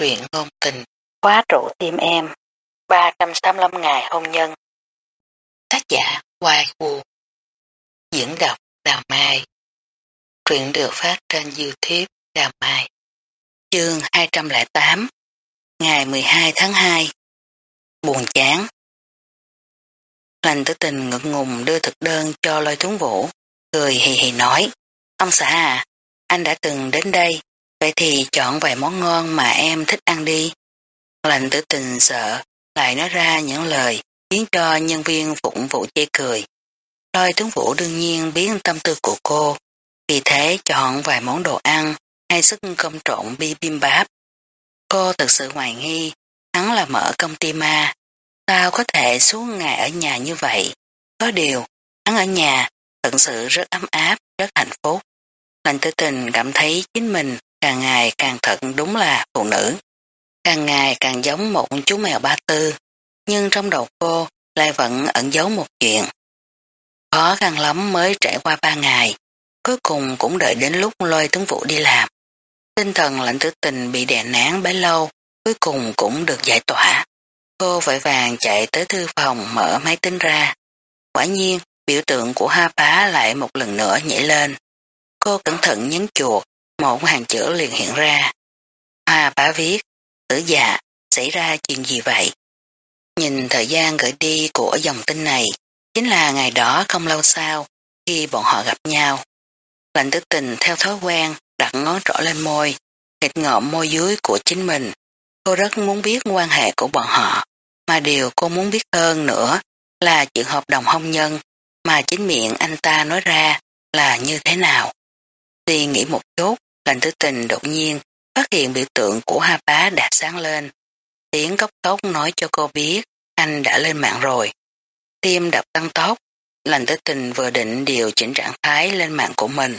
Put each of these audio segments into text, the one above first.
truyện ngôn tình, khóa trụ tim em, 385 ngày hôn nhân. Tác giả Hoài Vũ Diễn đọc Đào Mai. Truyện được phát trên Youtube Đào Mai. Chương 208 Ngày 12 tháng 2 Buồn chán. Lành tử tình ngượng ngùng đưa thực đơn cho lôi tuấn vũ, cười hì hì nói Ông xã à, anh đã từng đến đây, vậy thì chọn vài món ngon mà em thích ăn đi. Lành tử tình sợ, lại nói ra những lời khiến cho nhân viên phụng vụ chê cười. Lôi tướng vũ đương nhiên biến tâm tư của cô, vì thế chọn vài món đồ ăn hay sức cơm trộn bi bim báp. Cô thật sự hoài nghi, hắn là mở công ty ma. Sao có thể xuống ngày ở nhà như vậy? Có điều, hắn ở nhà thật sự rất ấm áp, rất hạnh phúc. Lành tử tình cảm thấy chính mình càng ngày càng thật đúng là phụ nữ. Càng ngày càng giống một chú mèo ba tư, nhưng trong đầu cô lại vẫn ẩn giấu một chuyện. Khó khăn lắm mới trải qua ba ngày, cuối cùng cũng đợi đến lúc lôi tướng vụ đi làm. Tinh thần lạnh tử tình bị đè nén bấy lâu, cuối cùng cũng được giải tỏa. Cô vội vàng chạy tới thư phòng mở máy tính ra. Quả nhiên, biểu tượng của ha bá lại một lần nữa nhảy lên. Cô cẩn thận nhấn chuột, một hàng chữ liền hiện ra. À, Hoa bá viết, tử dạ, xảy ra chuyện gì vậy? Nhìn thời gian gửi đi của dòng tin này, chính là ngày đó không lâu sau, khi bọn họ gặp nhau. Lạnh tử tình theo thói quen, đặt ngón trỏ lên môi, nghịch ngợm môi dưới của chính mình. Cô rất muốn biết quan hệ của bọn họ, mà điều cô muốn biết hơn nữa là chuyện hợp đồng hôn nhân mà chính miệng anh ta nói ra là như thế nào. Suy nghĩ một chút, lành tử tình đột nhiên phát hiện biểu tượng của ha bá đã sáng lên. Tiếng cốc tốc nói cho cô biết anh đã lên mạng rồi. Tim đập tăng tốc, lành tử tình vừa định điều chỉnh trạng thái lên mạng của mình,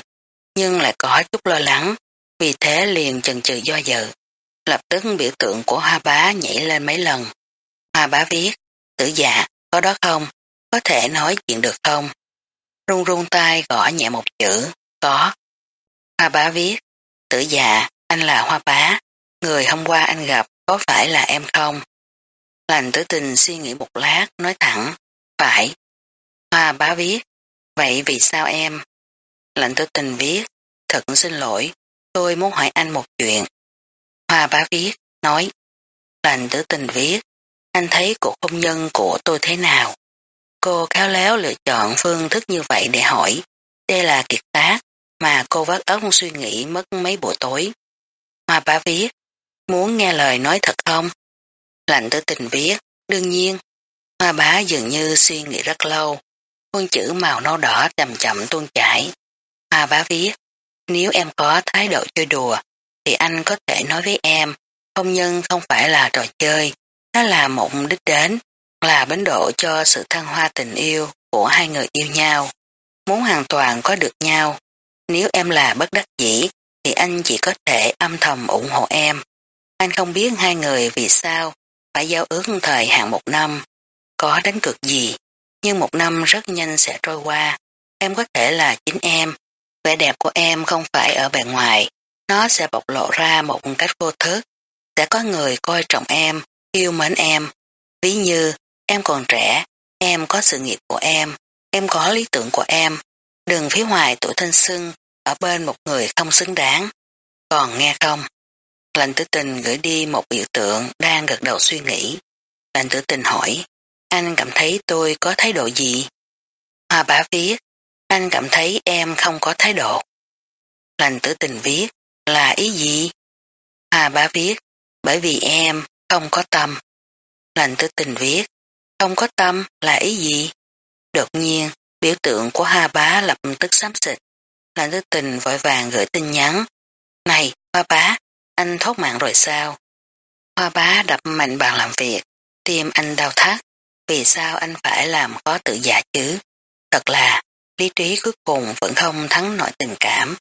nhưng lại có chút lo lắng, vì thế liền chần chừ do dự. Lập tức biểu tượng của hoa bá nhảy lên mấy lần. Hoa bá viết, tử dạ, có đó không? Có thể nói chuyện được không? Run run tay gõ nhẹ một chữ, có. Hoa bá viết, tử dạ, anh là hoa bá, người hôm qua anh gặp có phải là em không? Lành tử tình suy nghĩ một lát, nói thẳng, phải. Hoa bá viết, vậy vì sao em? lành tử tình viết, thật xin lỗi, tôi muốn hỏi anh một chuyện. Hoa bá viết, nói, lành tử tình viết, anh thấy cuộc hôn nhân của tôi thế nào? Cô khéo léo lựa chọn phương thức như vậy để hỏi, đây là kiệt tác mà cô vắt óc suy nghĩ mất mấy buổi tối. Hoa bá viết, muốn nghe lời nói thật không? Lạnh tử tình viết, đương nhiên. Hoa bá dường như suy nghĩ rất lâu. Khuôn chữ màu nâu đỏ chậm chậm tuôn chảy. Hoa bá viết, nếu em có thái độ chơi đùa, thì anh có thể nói với em, hôn nhân không phải là trò chơi, nó là một đích đến, là bến độ cho sự thăng hoa tình yêu của hai người yêu nhau. Muốn hoàn toàn có được nhau, nếu em là bất đắc dĩ, thì anh chỉ có thể âm thầm ủng hộ em. Anh không biết hai người vì sao phải giao ước thời hạn một năm, có đánh cược gì, nhưng một năm rất nhanh sẽ trôi qua. Em có thể là chính em, vẻ đẹp của em không phải ở bề ngoài, nó sẽ bộc lộ ra một cách vô thức. Sẽ có người coi trọng em, yêu mến em. Ví như, em còn trẻ, em có sự nghiệp của em, em có lý tưởng của em. Đừng phí hoài tuổi thanh xuân ở bên một người không xứng đáng. Còn nghe không? Lành tử tình gửi đi một biểu tượng đang gật đầu suy nghĩ. Lành tử tình hỏi, anh cảm thấy tôi có thái độ gì? Hoa bá viết, anh cảm thấy em không có thái độ. Lành tử tình viết, là ý gì? Hoa bá viết, bởi vì em không có tâm. Lành tử tình viết, không có tâm là ý gì? Đột nhiên, biểu tượng của Hà bá lập tức xám xịt là tư tình vội vàng gửi tin nhắn. Này, Hoa bá, anh thốt mạng rồi sao? Hoa bá đập mạnh bàn làm việc, tim anh đau thắt, vì sao anh phải làm khó tự giả chứ? Thật là, lý trí cuối cùng vẫn không thắng nổi tình cảm.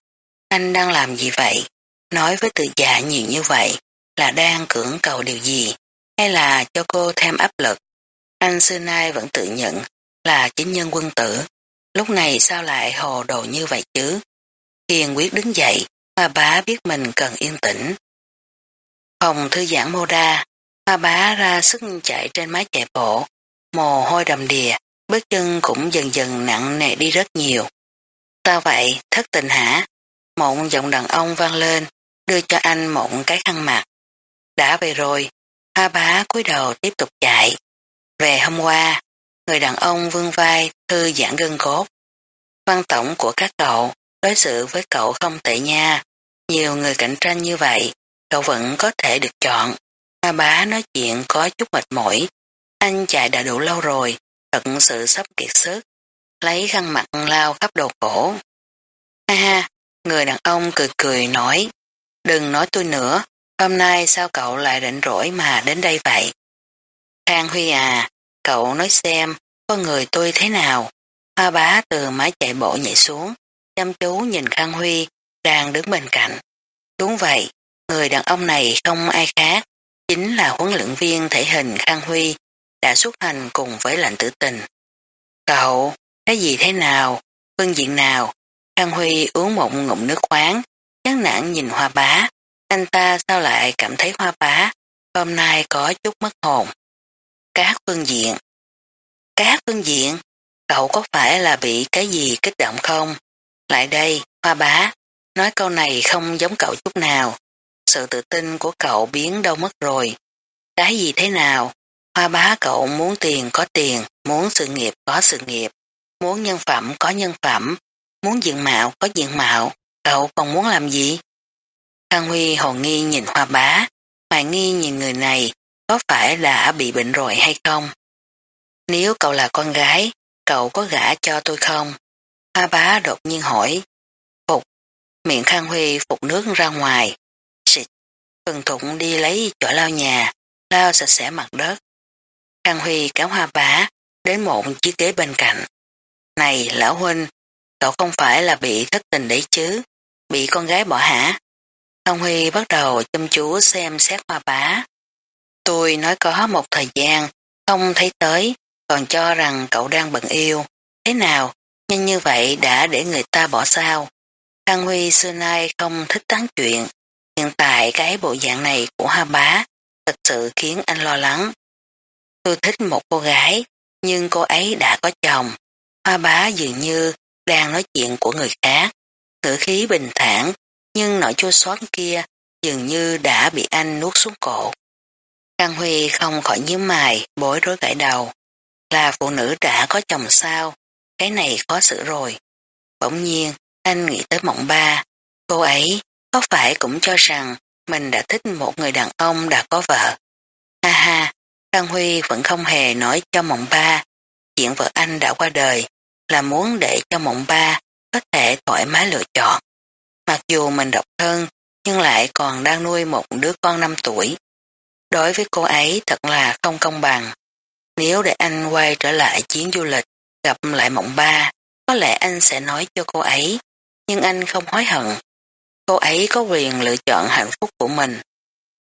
Anh đang làm gì vậy? Nói với tự giả nhiều như vậy là đang cưỡng cầu điều gì? Hay là cho cô thêm áp lực? Anh xưa nay vẫn tự nhận là chính nhân quân tử. Lúc này sao lại hồ đồ như vậy chứ? Kiên quyết đứng dậy, hoa bá biết mình cần yên tĩnh, Phòng thư giãn mô đa, hoa bá ra sức chạy trên mái chạy bộ, mồ hôi đầm đìa, bước chân cũng dần dần nặng nề đi rất nhiều. Ta vậy, thất tình hả? Một giọng đàn ông vang lên, đưa cho anh một cái khăn mặt. Đã về rồi, hoa bá cúi đầu tiếp tục chạy. Về hôm qua, người đàn ông vương vai thư giãn gân cốt. Văn tổng của các cậu đối xử với cậu không tệ nha. Nhiều người cạnh tranh như vậy, cậu vẫn có thể được chọn. a bá nói chuyện có chút mệt mỏi. Anh chạy đã đủ lâu rồi, thật sự sắp kiệt sức. Lấy khăn mặt lao khắp đầu cổ. Ha ha, người đàn ông cười cười nói. Đừng nói tôi nữa, hôm nay sao cậu lại rảnh rỗi mà đến đây vậy? Khang Huy à, cậu nói xem, con người tôi thế nào? Hoa bá từ mái chạy bộ nhảy xuống, chăm chú nhìn Khang Huy đang đứng bên cạnh. Đúng vậy, người đàn ông này không ai khác, chính là huấn luyện viên thể hình Khang Huy đã xuất hành cùng với lạnh tử tình. Cậu, cái gì thế nào, phương diện nào? Khang Huy uống một ngụm nước khoáng, chán nản nhìn hoa bá, anh ta sao lại cảm thấy hoa bá, hôm nay có chút mất hồn. Các phương diện Các phương diện, cậu có phải là bị cái gì kích động không? Lại đây, hoa bá, nói câu này không giống cậu chút nào. Sự tự tin của cậu biến đâu mất rồi. Cái gì thế nào? Hoa bá cậu muốn tiền có tiền, muốn sự nghiệp có sự nghiệp, muốn nhân phẩm có nhân phẩm, muốn diện mạo có diện mạo, cậu còn muốn làm gì? khang Huy hồ nghi nhìn hoa bá, hoài nghi nhìn người này có phải đã bị bệnh rồi hay không? Nếu cậu là con gái, cậu có gả cho tôi không? Hoa bá đột nhiên hỏi. Phục, miệng Khang Huy phục nước ra ngoài. Xịt, Phần Thụng đi lấy chỗ lao nhà, lao sạch sẽ mặt đất. Khang Huy kéo hoa bá đến một chiếc ghế bên cạnh. Này lão huynh, cậu không phải là bị thất tình đấy chứ, bị con gái bỏ hả? Khang Huy bắt đầu chăm chú xem xét hoa bá. Tôi nói có một thời gian, không thấy tới, còn cho rằng cậu đang bận yêu. Thế nào, nhanh như vậy đã để người ta bỏ sao? Khang Huy xưa nay không thích tán chuyện, hiện tại cái bộ dạng này của hoa bá thật sự khiến anh lo lắng. Tôi thích một cô gái, nhưng cô ấy đã có chồng. Hoa bá dường như đang nói chuyện của người khác. Ngữ khí bình thản, nhưng nỗi chua xót kia dường như đã bị anh nuốt xuống cổ. Càng Huy không khỏi nhíu mày, bối rối gãi đầu. Là phụ nữ đã có chồng sao? Cái này khó xử rồi. Bỗng nhiên, anh nghĩ tới mộng ba. Cô ấy có phải cũng cho rằng mình đã thích một người đàn ông đã có vợ. Ha ha, Căng Huy vẫn không hề nói cho mộng ba. Chuyện vợ anh đã qua đời là muốn để cho mộng ba có thể thoải mái lựa chọn. Mặc dù mình độc thân nhưng lại còn đang nuôi một đứa con 5 tuổi. Đối với cô ấy thật là không công bằng. Nếu để anh quay trở lại chuyến du lịch gặp lại mộng ba có lẽ anh sẽ nói cho cô ấy nhưng anh không hối hận. Cô ấy có quyền lựa chọn hạnh phúc của mình.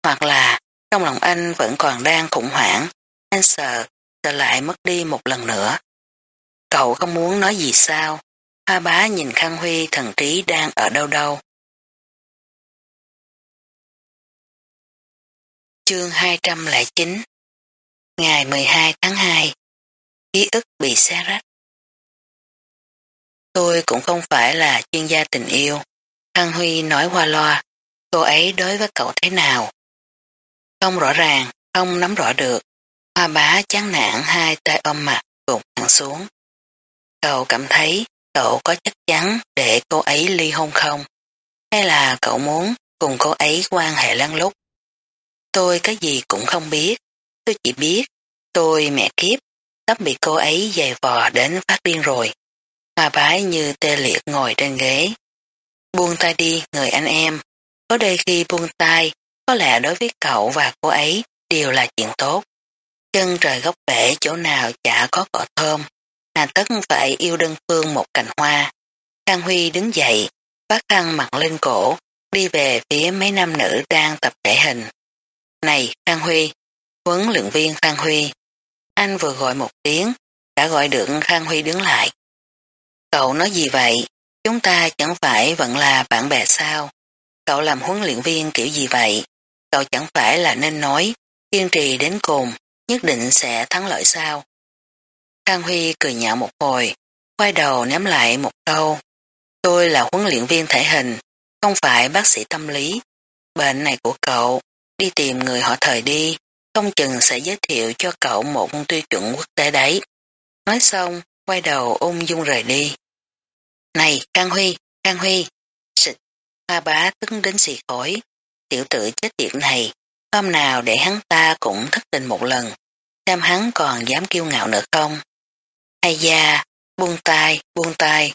Hoặc là trong lòng anh vẫn còn đang khủng hoảng, anh sợ, sợ lại mất đi một lần nữa. Cậu không muốn nói gì sao? Hoa bá nhìn Khang Huy thần trí đang ở đâu đâu. Chương 209 Ngày 12 tháng 2 Ký ức bị xé rách Tôi cũng không phải là chuyên gia tình yêu. thăng Huy nói qua loa, cô ấy đối với cậu thế nào? Không rõ ràng, không nắm rõ được. Hoa bá chán nản hai tay ôm mặt gục hẳn xuống. Cậu cảm thấy cậu có chắc chắn để cô ấy ly hôn không? Hay là cậu muốn cùng cô ấy quan hệ lăn lúc? Tôi cái gì cũng không biết. Tôi chỉ biết tôi mẹ kiếp sắp bị cô ấy dày vò đến phát điên rồi. Hoa bái như tê liệt ngồi trên ghế. Buông tay đi người anh em. Có đây khi buông tay có lẽ đối với cậu và cô ấy đều là chuyện tốt. Chân trời góc bể chỗ nào chả có cỏ thơm, hà tất phải yêu đơn phương một cành hoa. Khang Huy đứng dậy, phát khăn mặt lên cổ, đi về phía mấy nam nữ đang tập thể hình. Này Khang Huy, huấn luyện viên Khang Huy. Anh vừa gọi một tiếng, đã gọi được Khang Huy đứng lại. Cậu nói gì vậy? Chúng ta chẳng phải vẫn là bạn bè sao? Cậu làm huấn luyện viên kiểu gì vậy? cậu chẳng phải là nên nói, kiên trì đến cùng, nhất định sẽ thắng lợi sao. Khang Huy cười nhạo một hồi, quay đầu ném lại một câu. Tôi là huấn luyện viên thể hình, không phải bác sĩ tâm lý. Bệnh này của cậu, đi tìm người họ thời đi, không chừng sẽ giới thiệu cho cậu một tiêu chuẩn quốc tế đấy. Nói xong, quay đầu ung dung rời đi. Này, Khang Huy, Khang Huy, xịt, hoa bá tức đến xì khối, tiểu tử chết tiệt này, hôm nào để hắn ta cũng thất tình một lần, xem hắn còn dám kiêu ngạo nữa không. Ai da, buông tay, buông tay,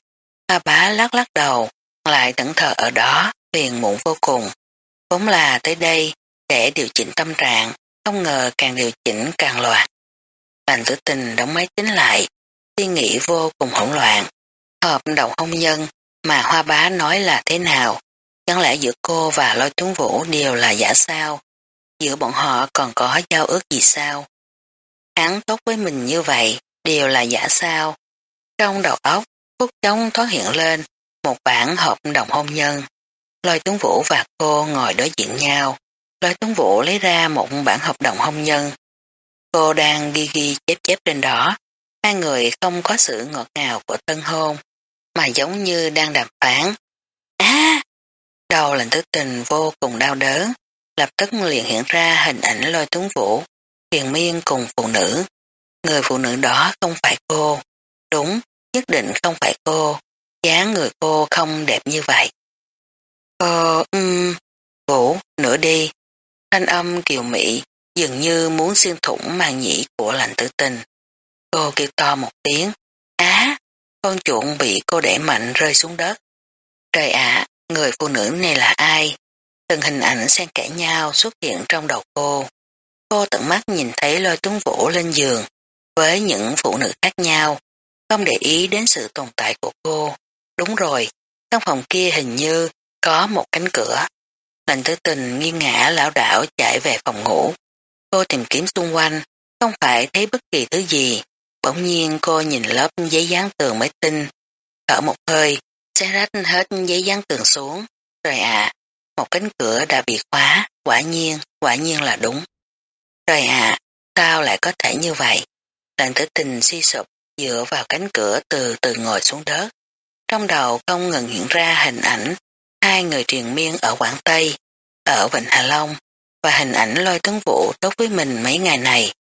hoa bá lắc lắc đầu, lại tẩn thờ ở đó, phiền muộn vô cùng. Vốn là tới đây, để điều chỉnh tâm trạng, không ngờ càng điều chỉnh càng loạn. Lành tử tình đóng máy tính lại, suy nghĩ vô cùng hỗn loạn. Hợp đồng hôn nhân mà hoa bá nói là thế nào? Chẳng lẽ giữa cô và lôi tuấn vũ đều là giả sao? Giữa bọn họ còn có giao ước gì sao? Hắn tốt với mình như vậy, đều là giả sao? Trong đầu óc, phút chóng thoát hiện lên một bản hợp đồng hôn nhân. Lôi tuấn vũ và cô ngồi đối diện nhau. Lời tuấn vũ lấy ra một bản hợp đồng hôn nhân. Cô đang ghi ghi chép chép trên đó. Hai người không có sự ngọt ngào của tân hôn, mà giống như đang đàm phán. À! Á! đầu lệnh tứ tình vô cùng đau đớn, lập tức liền hiện ra hình ảnh lôi tuấn vũ, tiền miên cùng phụ nữ. Người phụ nữ đó không phải cô. Đúng, nhất định không phải cô. dáng người cô không đẹp như vậy. Ờ, um, vũ, nửa đi. Thanh âm kiều mỹ dường như muốn xuyên thủng màn nhĩ của lạnh tử tình. Cô kêu to một tiếng. Á, con chuộng bị cô để mạnh rơi xuống đất. Trời ạ, người phụ nữ này là ai? Từng hình ảnh xen kẽ nhau xuất hiện trong đầu cô. Cô tận mắt nhìn thấy lôi tuấn vũ lên giường với những phụ nữ khác nhau, không để ý đến sự tồn tại của cô. Đúng rồi, trong phòng kia hình như có một cánh cửa. Lành tử tình nghiêng ngã lão đảo chạy về phòng ngủ. Cô tìm kiếm xung quanh, không phải thấy bất kỳ thứ gì. Bỗng nhiên cô nhìn lớp giấy dán tường máy tinh, thở một hơi, sẽ rách hết giấy dán tường xuống. Rồi ạ, một cánh cửa đã bị khóa, quả nhiên, quả nhiên là đúng. Rồi ạ, sao lại có thể như vậy? lành tử tình suy sụp dựa vào cánh cửa từ từ ngồi xuống đất. Trong đầu không ngừng hiện ra hình ảnh hai người triền miên ở Quảng Tây, ở Vịnh Hà Long và hình ảnh lôi tuấn vũ tốt với mình mấy ngày này.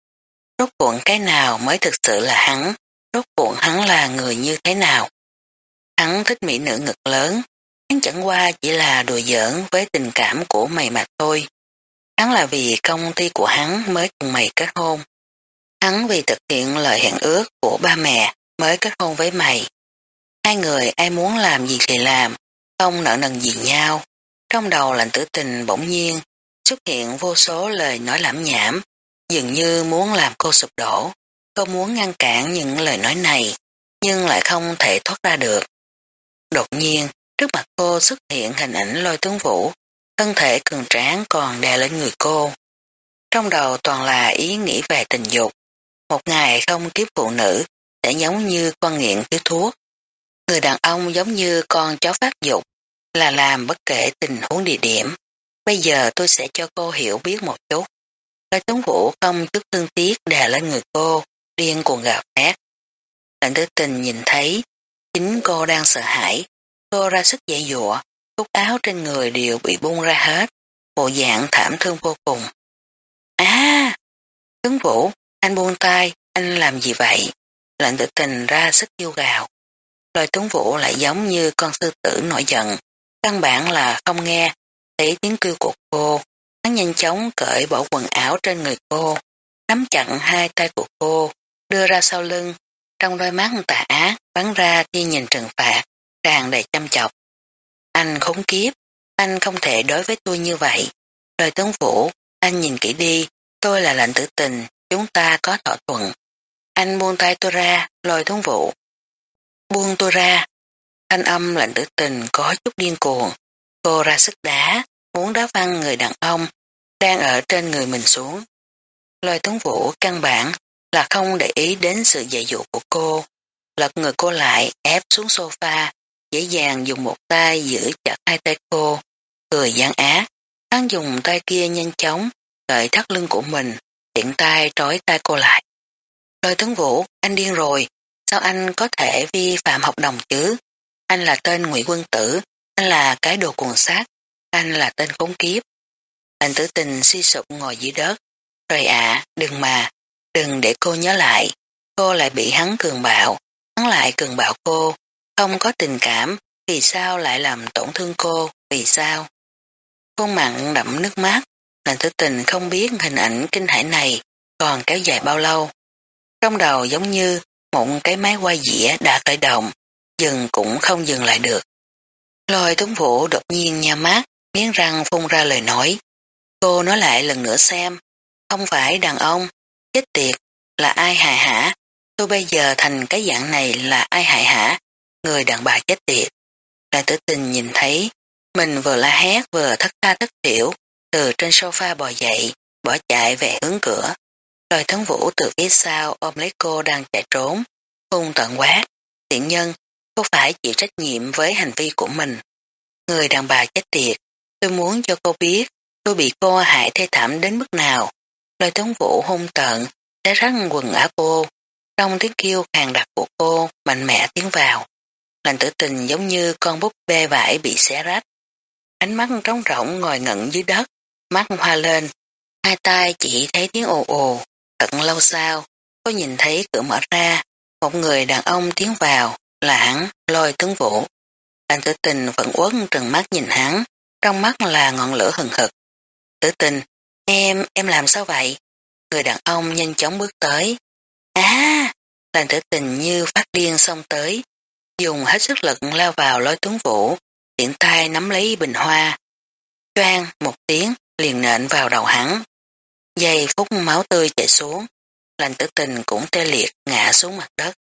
Rốt cuộn cái nào mới thực sự là hắn, rốt cuộn hắn là người như thế nào. Hắn thích mỹ nữ ngực lớn, hắn chẳng qua chỉ là đùa giỡn với tình cảm của mày mà thôi. Hắn là vì công ty của hắn mới cùng mày kết hôn. Hắn vì thực hiện lời hẹn ước của ba mẹ mới kết hôn với mày. Hai người ai muốn làm gì thì làm, không nợ nần gì nhau. Trong đầu lạnh tử tình bỗng nhiên xuất hiện vô số lời nói lãm nhảm, dường như muốn làm cô sụp đổ. Cô muốn ngăn cản những lời nói này, nhưng lại không thể thoát ra được. Đột nhiên, trước mặt cô xuất hiện hình ảnh lôi tướng vũ, thân thể cường tráng còn đè lên người cô. Trong đầu toàn là ý nghĩ về tình dục. Một ngày không kiếp phụ nữ sẽ giống như con nghiện thiếu thuốc. Người đàn ông giống như con chó phát dục, là làm bất kể tình huống địa điểm. Bây giờ tôi sẽ cho cô hiểu biết một chút. Cái tướng vũ không chút thương tiếc đè lên người cô, điên cuồng gào thét. Lệnh tử tình nhìn thấy, chính cô đang sợ hãi, cô ra sức dạy dụa, cúc áo trên người đều bị bung ra hết, bộ dạng thảm thương vô cùng. À, tướng vũ, anh buông tay, anh làm gì vậy? Lệnh tử tình ra sức kêu gào lời tướng vũ lại giống như con sư tử nổi giận, căn bản là không nghe, thấy tiếng kêu của cô, hắn nhanh chóng cởi bỏ quần áo trên người cô, nắm chặn hai tay của cô, đưa ra sau lưng, trong đôi mắt tà ác bắn ra khi nhìn trừng phạt, tràn đầy chăm chọc. Anh khốn kiếp, anh không thể đối với tôi như vậy. Lời tướng vũ, anh nhìn kỹ đi, tôi là lệnh tử tình, chúng ta có thỏa thuận. Anh buông tay tôi ra, lời tướng vũ. Buông tôi ra, thanh âm lạnh tử tình có chút điên cuồng. Cô ra sức đá, muốn đá văng người đàn ông, đang ở trên người mình xuống. Lôi tướng vũ căn bản là không để ý đến sự dạy dụ của cô. Lật người cô lại, ép xuống sofa, dễ dàng dùng một tay giữ chặt hai tay cô, cười gian ác. Hắn dùng tay kia nhanh chóng, gợi thắt lưng của mình, tiện tay trói tay cô lại. Lôi tướng vũ, anh điên rồi, sao anh có thể vi phạm hợp đồng chứ? Anh là tên ngụy quân tử, anh là cái đồ cuồng sát, anh là tên khốn kiếp. Anh tử tình suy sụp ngồi dưới đất. Rồi ạ, đừng mà, đừng để cô nhớ lại. Cô lại bị hắn cường bạo, hắn lại cường bạo cô, không có tình cảm, vì sao lại làm tổn thương cô, vì sao? Khuôn mặn đậm nước mắt, anh tử tình không biết hình ảnh kinh hải này còn kéo dài bao lâu. Trong đầu giống như một cái máy quay dĩa đã khởi động, dừng cũng không dừng lại được. Lôi tuấn vũ đột nhiên nha mát miếng răng phun ra lời nói. Cô nói lại lần nữa xem, không phải đàn ông, chết tiệt, là ai hại hả? Tôi bây giờ thành cái dạng này là ai hại hả? Người đàn bà chết tiệt. Đại tử tình nhìn thấy, mình vừa la hét vừa thất tha thất tiểu, từ trên sofa bò dậy, bỏ chạy về hướng cửa lời thấn vũ từ phía sau ôm lấy cô đang chạy trốn, hung tận quát. Tiện nhân, cô phải chịu trách nhiệm với hành vi của mình. Người đàn bà chết tiệt, tôi muốn cho cô biết tôi bị cô hại thê thảm đến mức nào. Lời thắng vũ hung tận, đã răng quần áo cô. Trong tiếng kêu khàn đặc của cô, mạnh mẽ tiến vào. Lành tử tình giống như con búp bê vải bị xé rách. Ánh mắt trống rỗng ngồi ngẩn dưới đất, mắt hoa lên. Hai tay chỉ thấy tiếng ồ ồ. Thật lâu sau, cô nhìn thấy cửa mở ra, một người đàn ông tiến vào, là hắn, lôi tướng vũ. anh tử tình vẫn uốn trừng mắt nhìn hắn, trong mắt là ngọn lửa hừng hực. Tử tình, em, em làm sao vậy? Người đàn ông nhanh chóng bước tới. À, lành tử tình như phát điên xông tới, dùng hết sức lực lao vào lối tuấn vũ, tiện tay nắm lấy bình hoa. Choang một tiếng liền nện vào đầu hắn. Giây phút máu tươi chảy xuống, lành tử tình cũng tê liệt ngã xuống mặt đất.